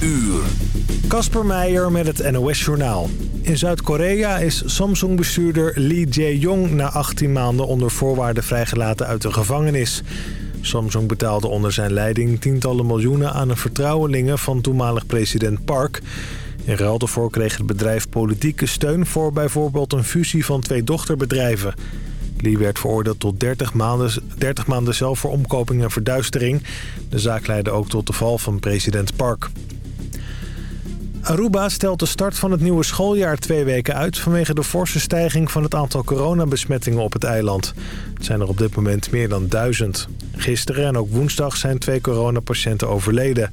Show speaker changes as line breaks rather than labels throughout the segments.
uur.
Kasper Meijer met het NOS Journaal. In Zuid-Korea is Samsung-bestuurder Lee Jae-yong na 18 maanden onder voorwaarden vrijgelaten uit de gevangenis. Samsung betaalde onder zijn leiding tientallen miljoenen aan een vertrouwelingen van toenmalig president Park. In ruil daarvoor kreeg het bedrijf politieke steun voor bijvoorbeeld een fusie van twee dochterbedrijven. Lee werd veroordeeld tot 30 maanden, 30 maanden zelf voor omkoping en verduistering. De zaak leidde ook tot de val van president Park. Aruba stelt de start van het nieuwe schooljaar twee weken uit... vanwege de forse stijging van het aantal coronabesmettingen op het eiland. Het zijn er op dit moment meer dan duizend. Gisteren en ook woensdag zijn twee coronapatiënten overleden.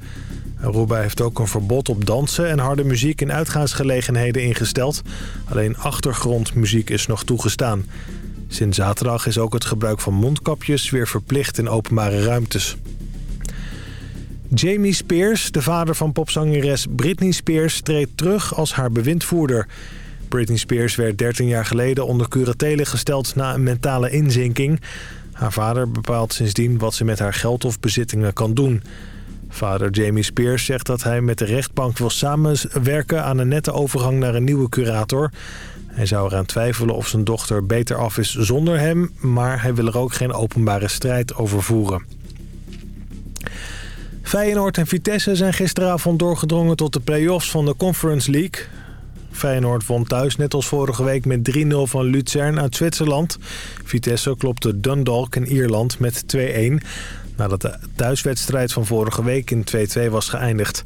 Aruba heeft ook een verbod op dansen en harde muziek in uitgaansgelegenheden ingesteld. Alleen achtergrondmuziek is nog toegestaan. Sinds zaterdag is ook het gebruik van mondkapjes weer verplicht in openbare ruimtes. Jamie Spears, de vader van popzangeres Britney Spears, treedt terug als haar bewindvoerder. Britney Spears werd 13 jaar geleden onder curatele gesteld na een mentale inzinking. Haar vader bepaalt sindsdien wat ze met haar geld of bezittingen kan doen. Vader Jamie Spears zegt dat hij met de rechtbank wil samenwerken aan een nette overgang naar een nieuwe curator. Hij zou eraan twijfelen of zijn dochter beter af is zonder hem... maar hij wil er ook geen openbare strijd over voeren. Feyenoord en Vitesse zijn gisteravond doorgedrongen tot de play-offs van de Conference League. Feyenoord won thuis net als vorige week met 3-0 van Luzern uit Zwitserland. Vitesse klopte Dundalk in Ierland met 2-1... nadat de thuiswedstrijd van vorige week in 2-2 was geëindigd.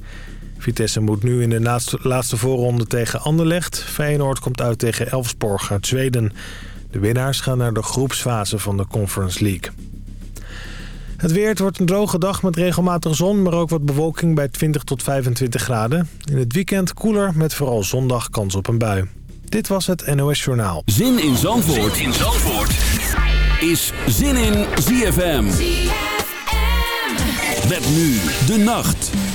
Vitesse moet nu in de laatste, voorronde tegen Anderlecht. Feyenoord komt uit tegen Elfsborg uit Zweden. De winnaars gaan naar de groepsfase van de Conference League. Het weer, het wordt een droge dag met regelmatig zon, maar ook wat bewolking bij 20 tot 25 graden. In het weekend koeler met vooral zondag kans op een bui. Dit was het NOS Journaal.
Zin in Zandvoort, zin in Zandvoort. is Zin in ZFM. ZFM. Met nu de nacht.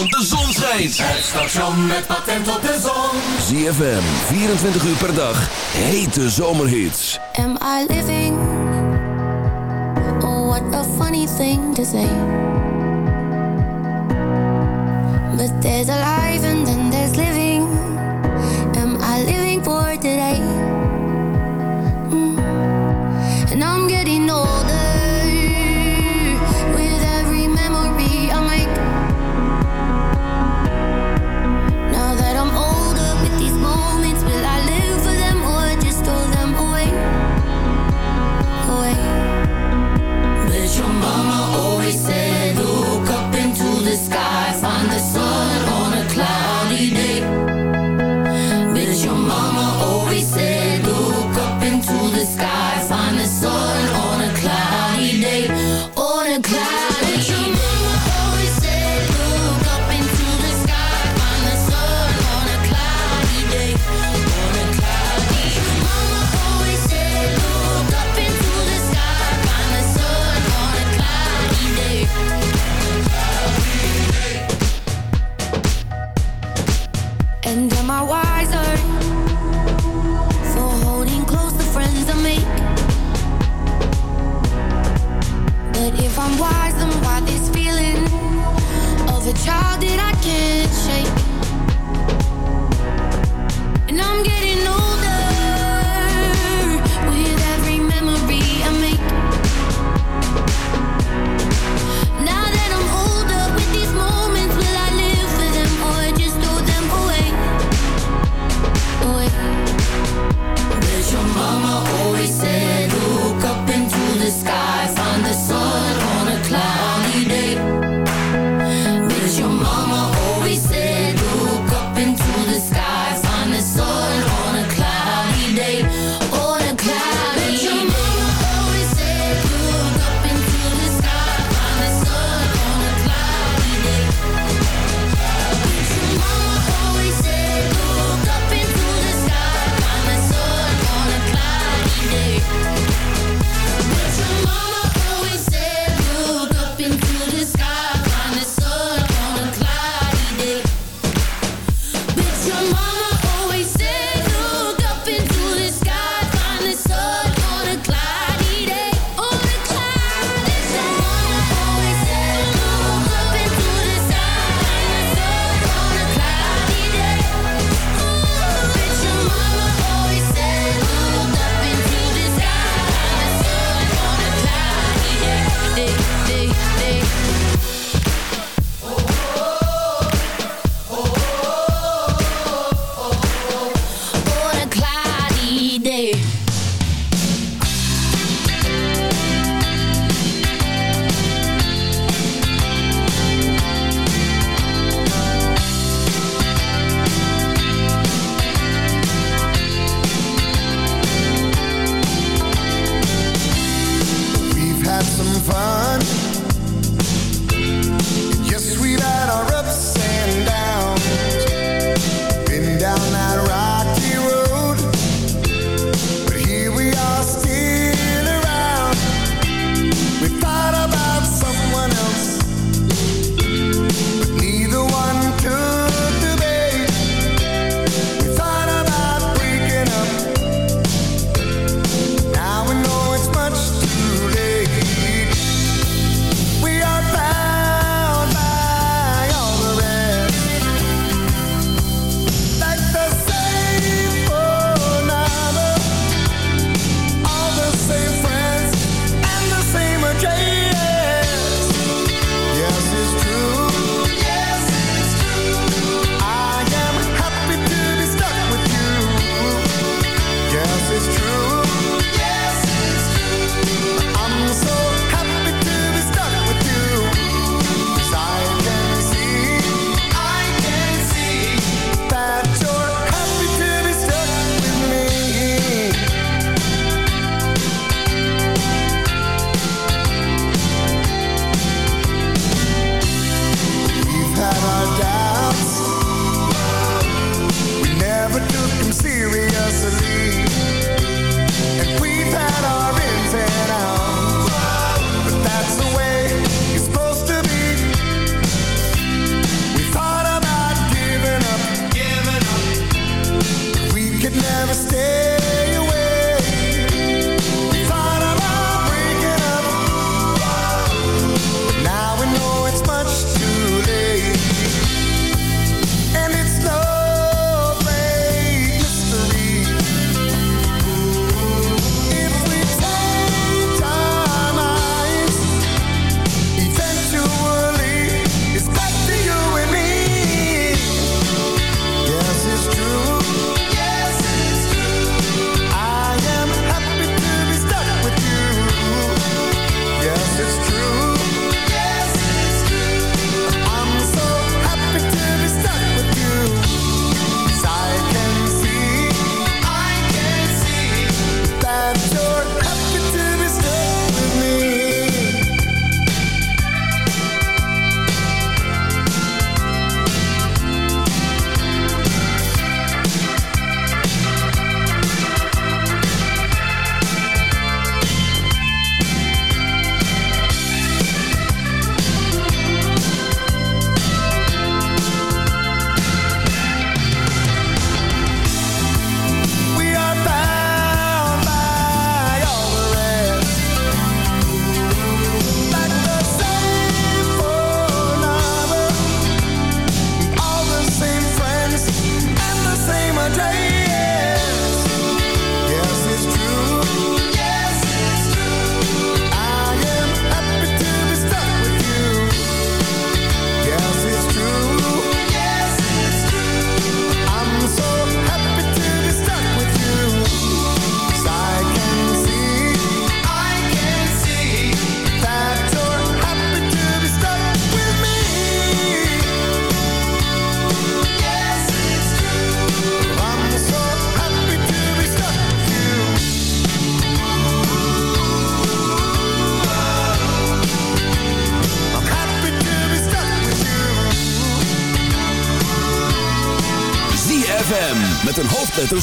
Want de zon schijnt.
Het station met patent op de zon.
ZFM, 24 uur per dag, hete zomerhits.
Am I living? Oh, what a funny thing to say. But there's a life and then there's living. Am I living for today?
your mind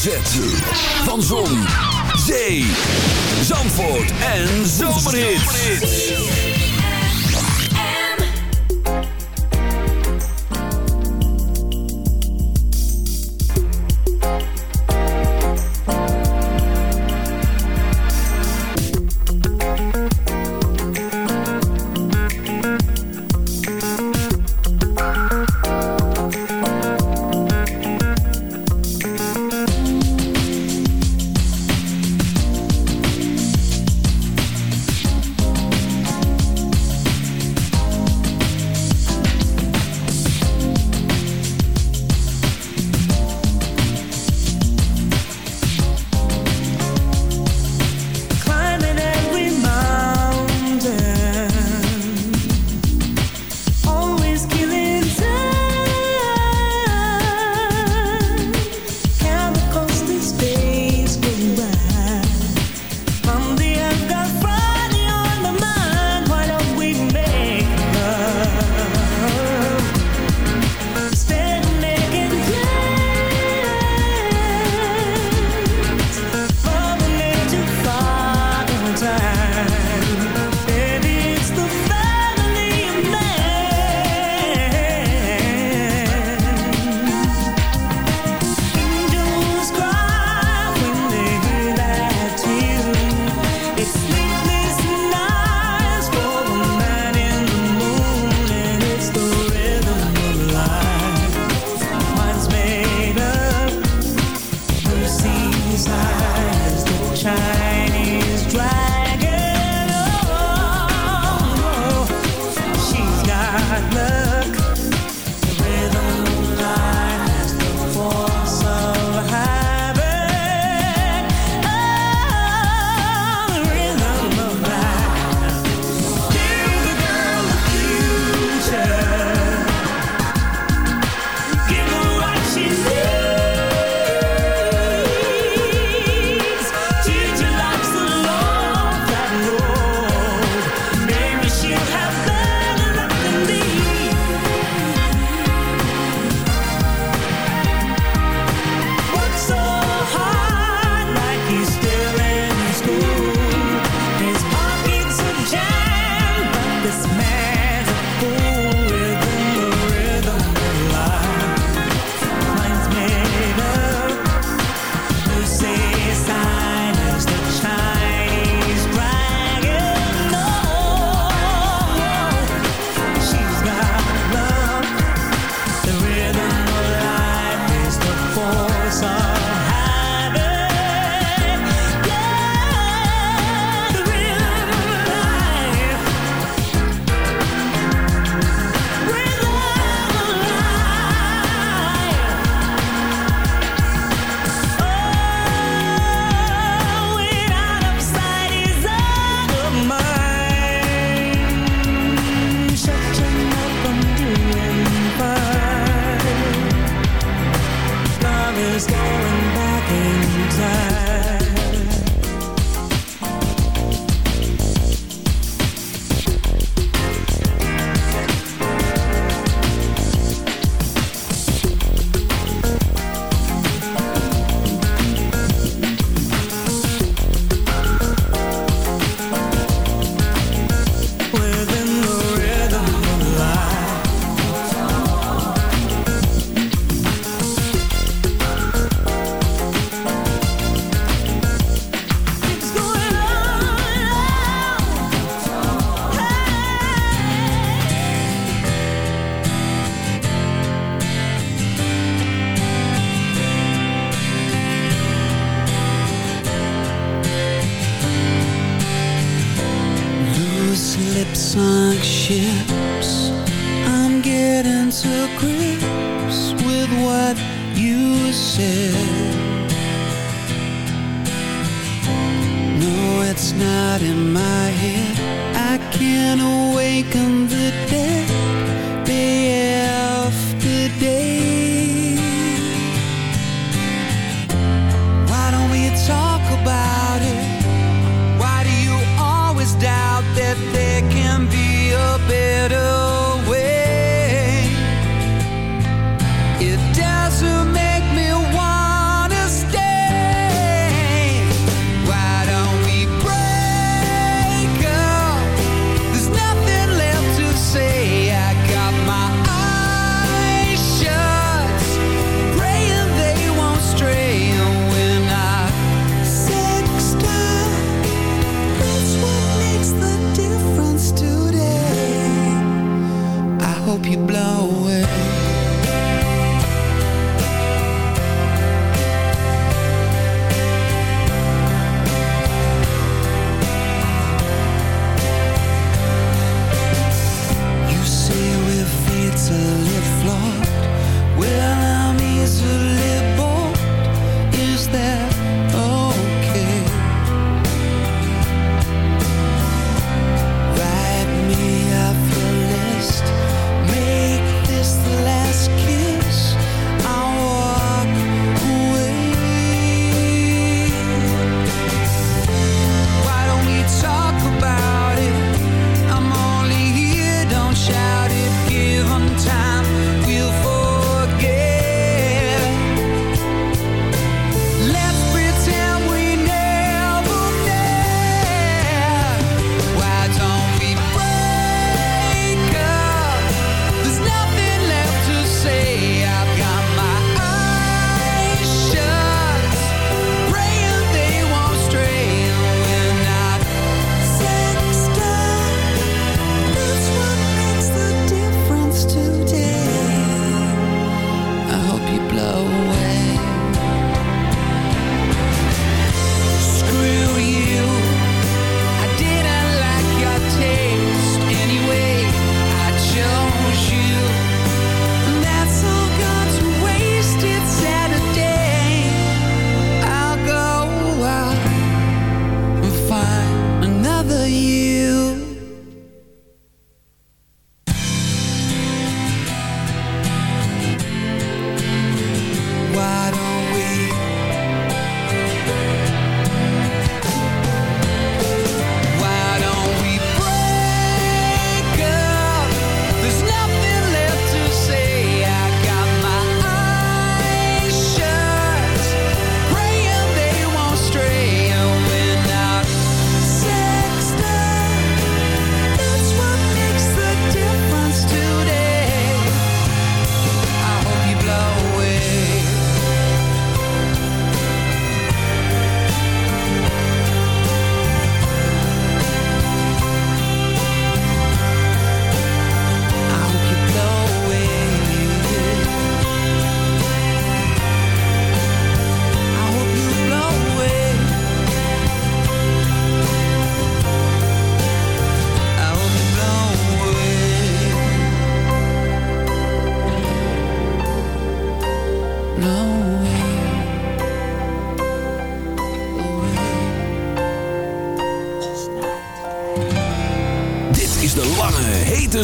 hoofdletter Z.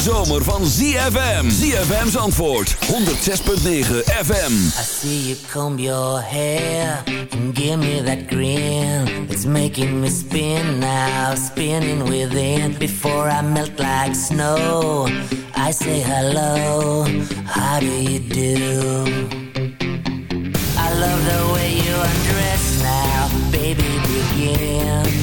zomer van ZFM. ZFM's antwoord 106.9 FM.
I see you comb your hair and give me that grin. It's making me spin now, spinning within. Before I melt like snow, I say hello. How do you do? I love the way you undress now, baby. Begin.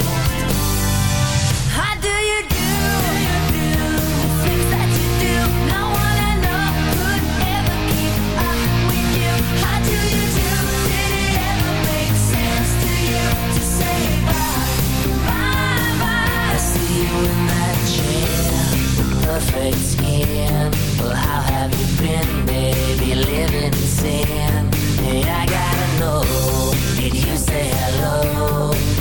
Did you say hello?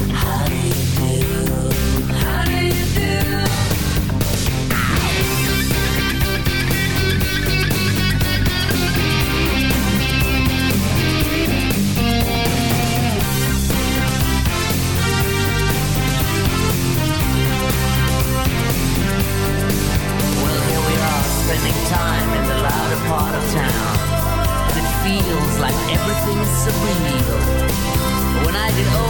Time in the louder part of town. And it feels like everything's surreal. When I get old,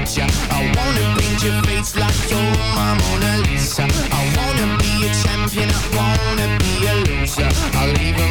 ya. I wanna paint your face like you're my Mona Lisa. I wanna be a champion, I wanna be a loser. I'll even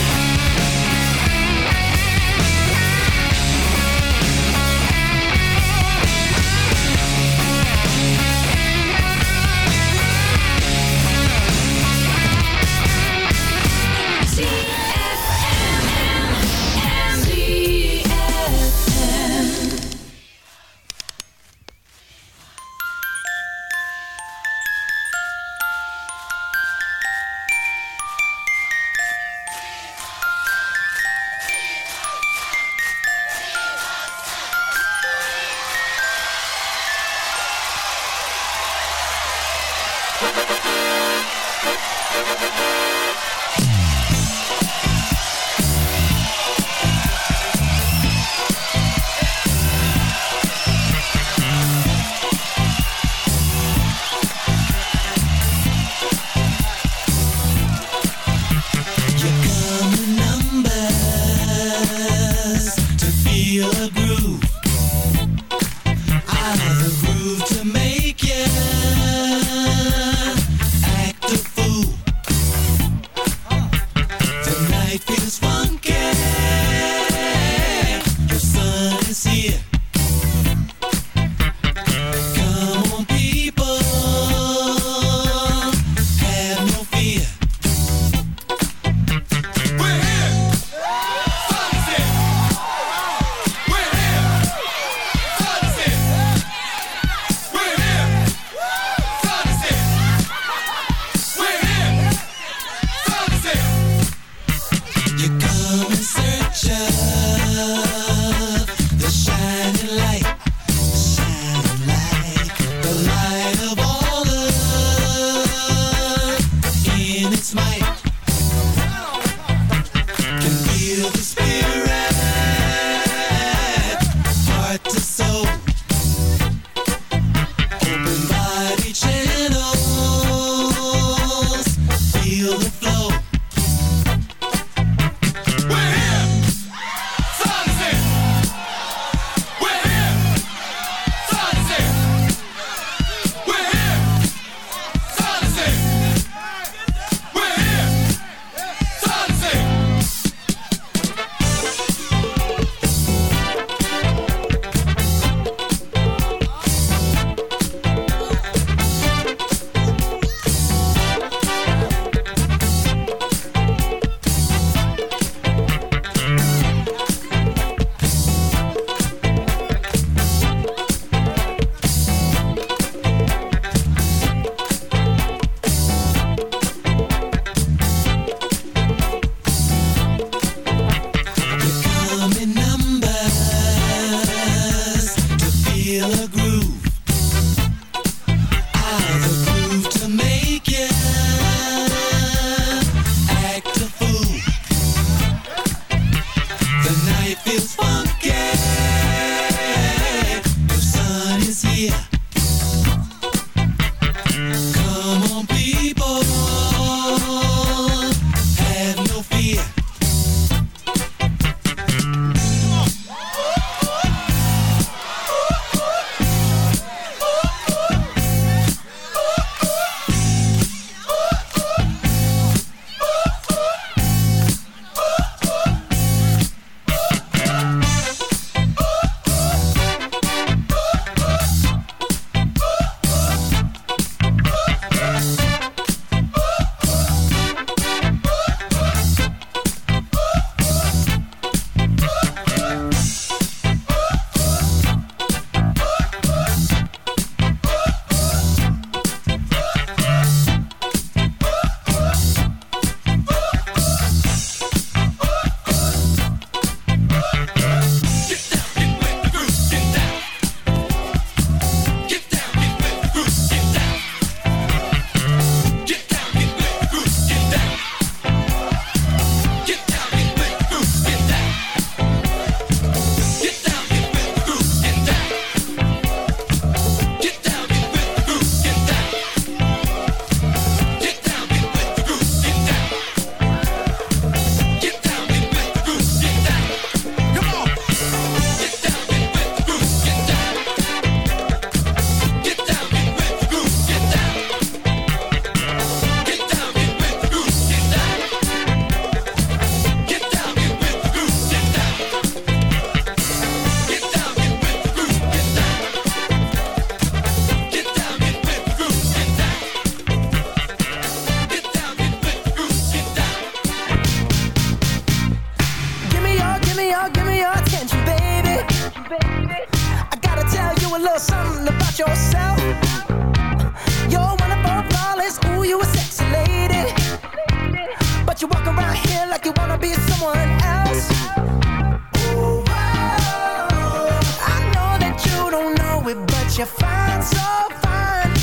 you find so fine,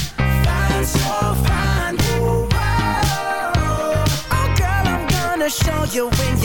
so fine. Oh, girl, I'm gonna show you when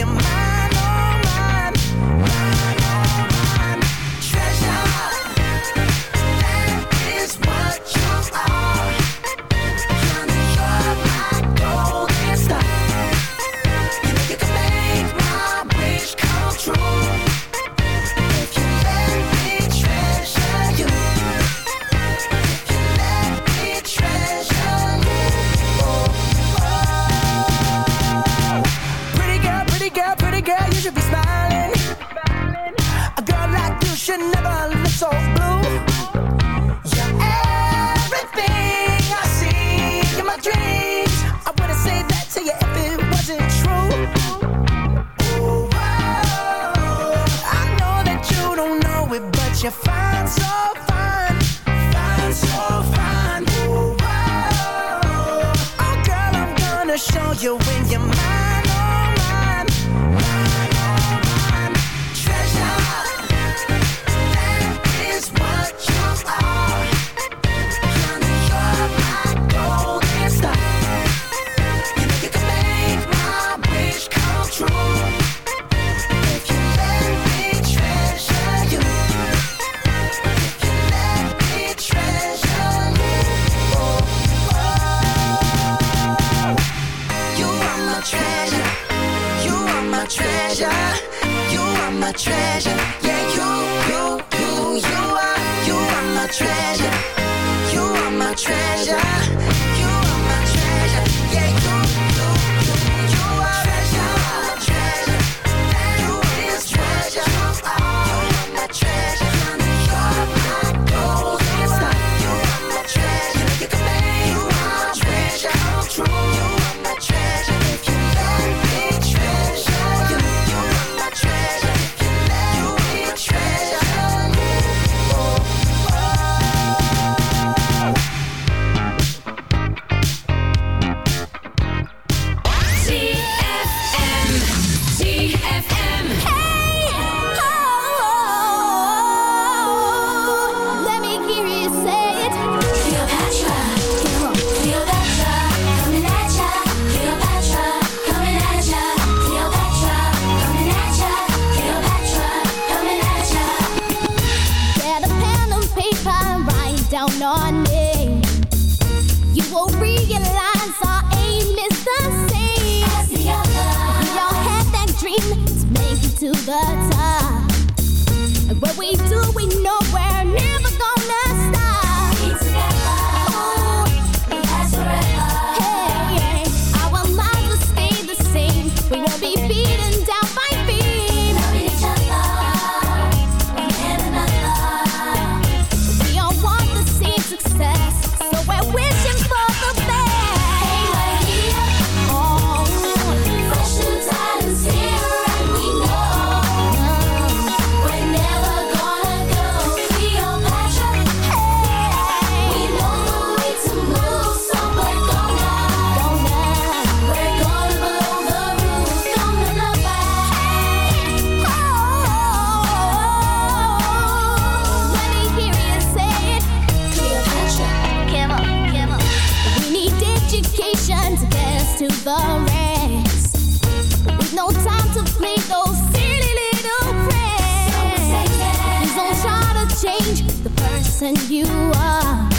and you are.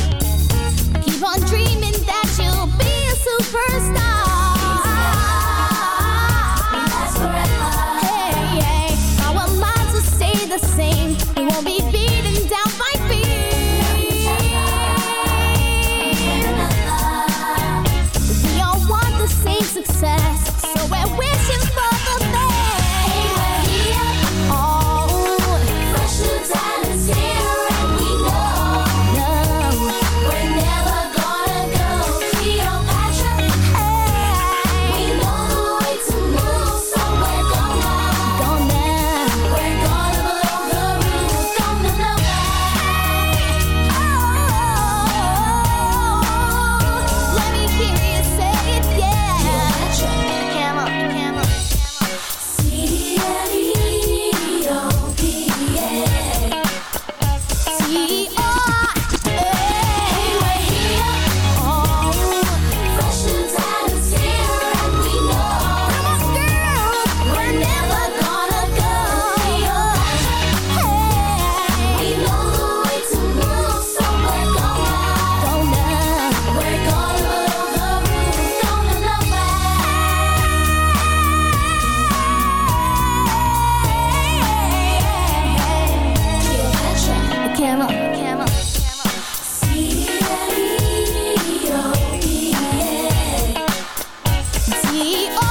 see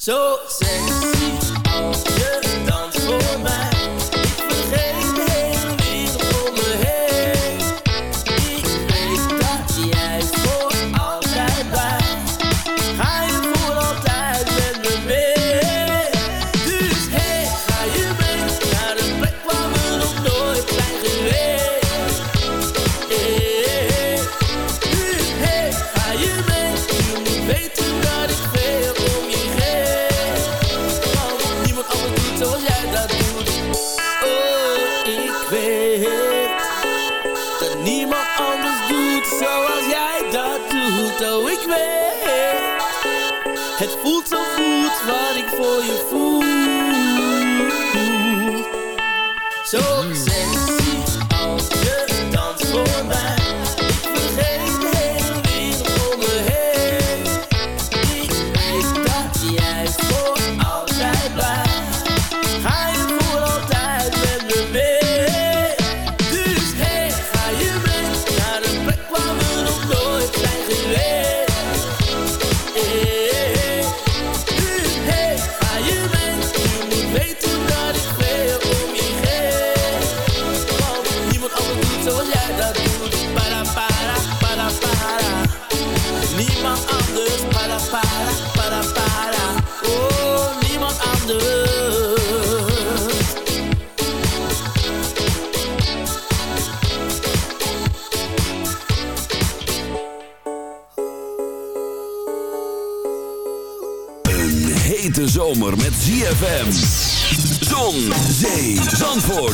So sexy.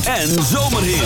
en
zomerhit.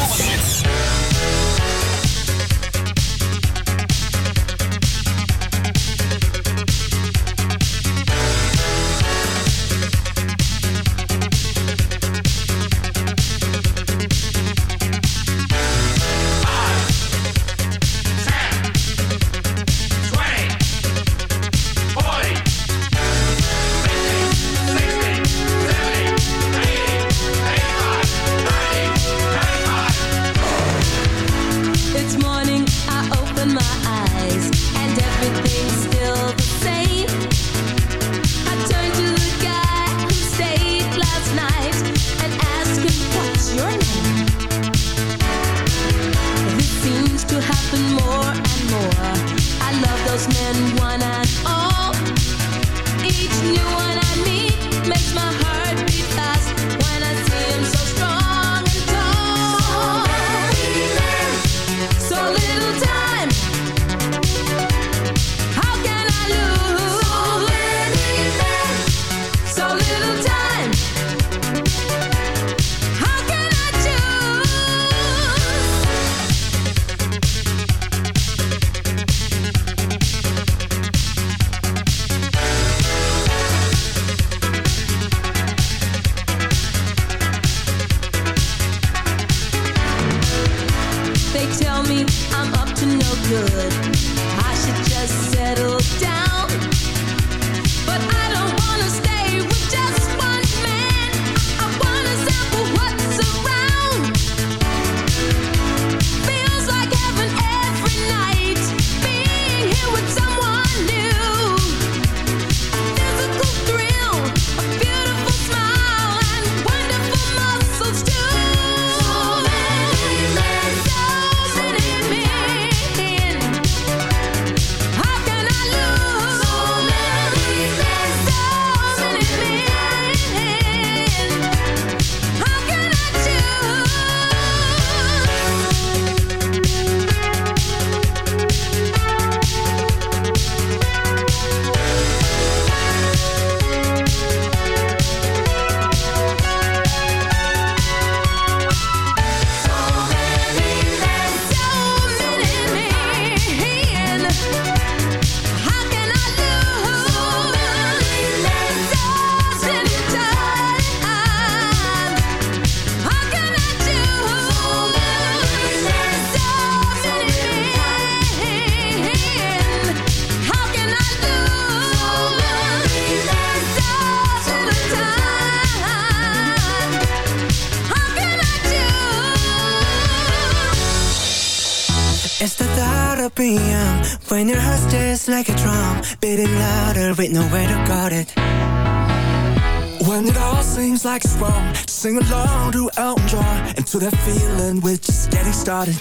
that feeling, we're just getting started.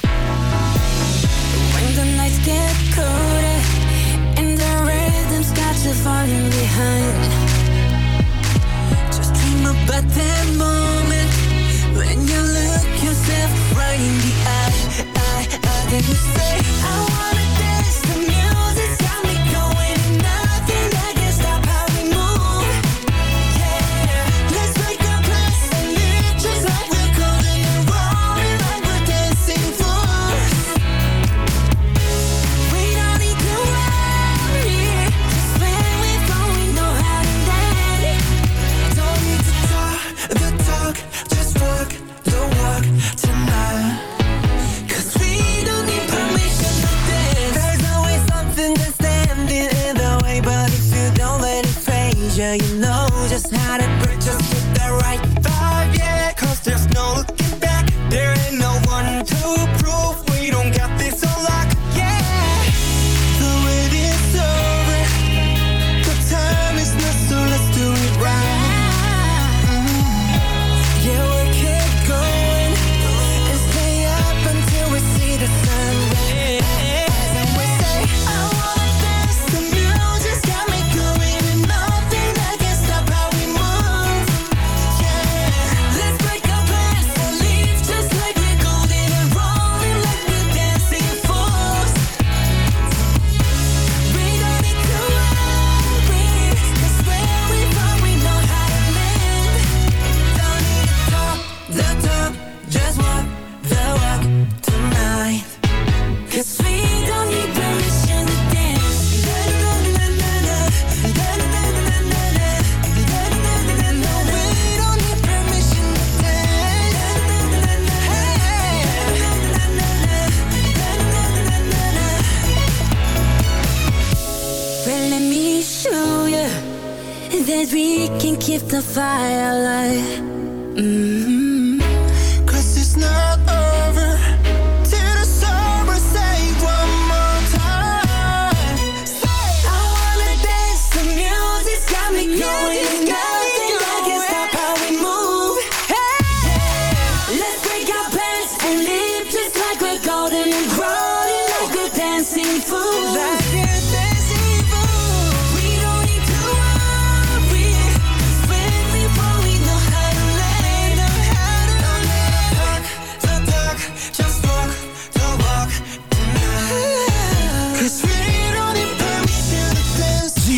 When the nights get colder and the rhythm's got you falling behind,
just dream about that moment when you look yourself right in the eye. I, I,
then you
say, I wanna.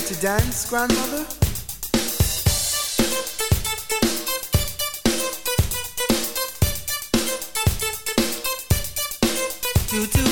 to
dance, grandmother? You
too.